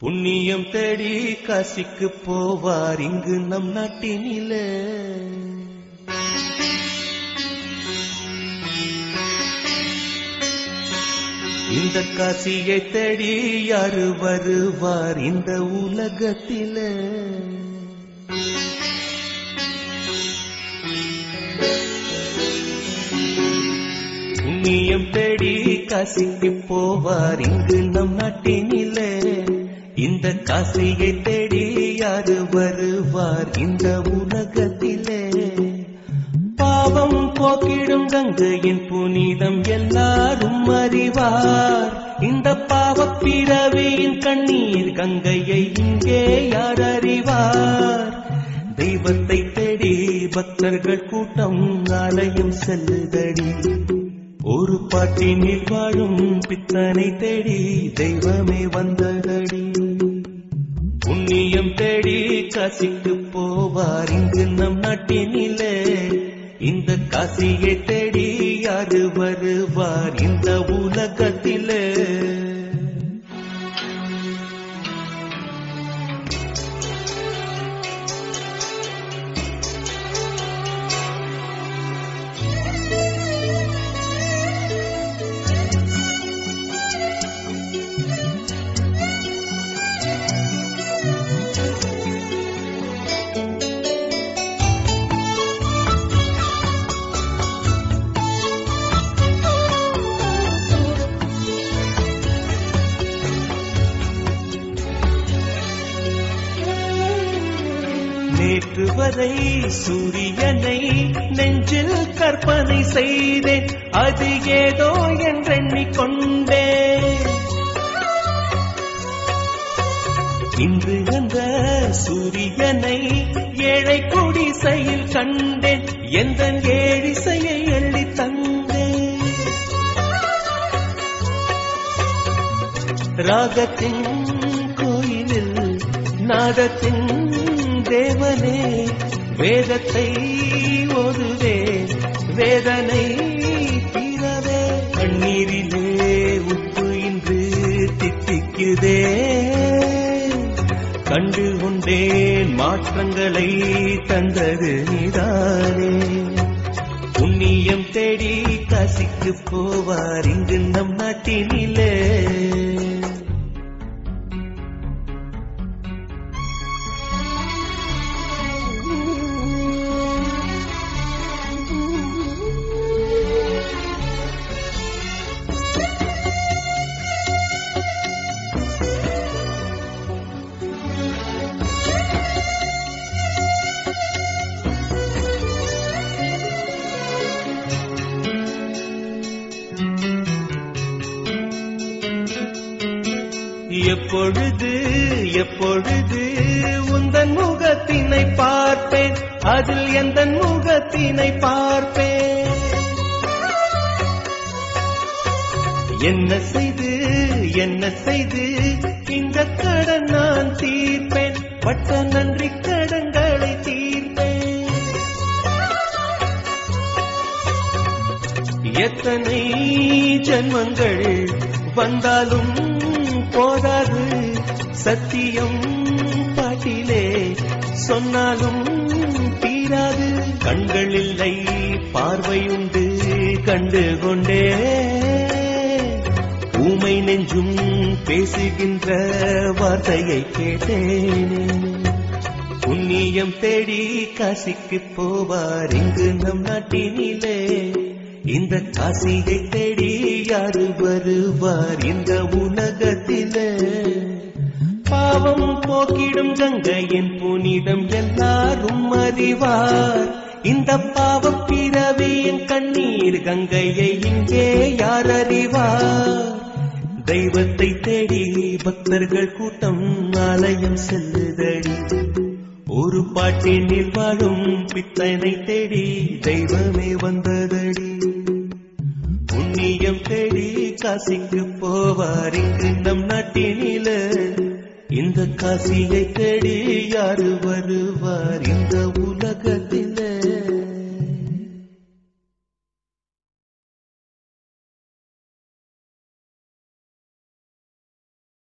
புண்ணியம் தேடி காசிக்கு போவார் இங்கு நம் நாட்டினில. இந்த காசியை தேடி யாரு வருவார் இந்த உலகத்திலே? புண்ணியம் தேடி காசிக்கு போவார் இங்கு நம் நாட்டின் இந்த காசியை தேடி யாரு வருவார்? இந்த உலகத்திலே. பாவம் போக்கிடும் கங்கையின் புனிதம் எல்லாரும் அறிவார். இந்த பாவப் பிறவியின் கண்ணீர் கங்கையை இங்கே யார் அறிவார்? தெய்வத்தை தேடி பக்தர்கள் கூட்டம் நாளையும் செல்லுதடி. ஒரு பாட்டினில் வாழும் பித்தனை தேடி தெய்வமே வந்ததடி. புண்ணியம் தேடி காசிக்கு போவார். இங்கு நம் நாட்டினிலே இந்த காசியை தேடி யாரு வருவார்? இந்த உலகத்திலே நேற்று சூரியனை நெஞ்சில் கற்பனை செய்தேன். அது ஏதோ என்றெண்ணிக்கொண்டேன் இன்று அந்த சூரியனை ஏழை குடிசையில் கண்டேன். எந்த ஏழிசையை எள்ளி தந்தேன். ராகத்தின் கோயிலில் நாதத்தின் தேவனே வேதத்தை ஓதுவே வேதனை தீரவே. கண்ணீரிலே உப்பு இன்று தித்திக்குதே. கண்டு கொண்டேன் மாற்றங்களை தந்தது நீதானே. புண்ணியம் தேடி கசிக்கு போவார் இங்கு நம் நாட்டினிலே. எப்பொழுது எப்பொழுது உந்தன் முகத்தினை பார்ப்பேன்? அதில் எந்த முகத்தினை பார்ப்பேன்? என்ன செய்து என்ன செய்து? இந்த கடன் நான் தீர்ப்பேன். பட்ட நன்றி கடன்களை தீர்ப்பேன். எத்தனை ஜன்மங்கள் வந்தாலும் போதாது. சத்தியம் பாட்டிலே சொன்னாலும் தீராது. கண்கள் இல்லை பார்வையுண்டு கண்டு கொண்டே. ஊமை நெஞ்சும் பேசுகின்ற வார்த்தையை கேட்டேனே. புண்ணியம் தேடி காசிக்கு போவார் இங்கு நம் நாட்டினிலே. இந்த காசியை தேடி யாரு வருவார் இந்த உலகத்திலே. பாவம் போக்கிடும் கங்கையின் புனிதம் எல்லாரும் அறிவார். இந்த பாவப் பிறவியின் கண்ணீர் கங்கையை இங்கே யார் அறிவார்? தெய்வத்தை தேடி பக்தர்கள் கூட்டம் ஆலயம் செல்லுதடி. ஒரு பாட்டினில் வாழும் பித்தனை தேடி தெய்வமே வந்ததடி. புண்ணியம் தேடி காசிக்கு போவார். இங்கு நம் நாட்டினில இந்த காசியை தேடி யாரு வருவார்? இந்த உலகத்தில்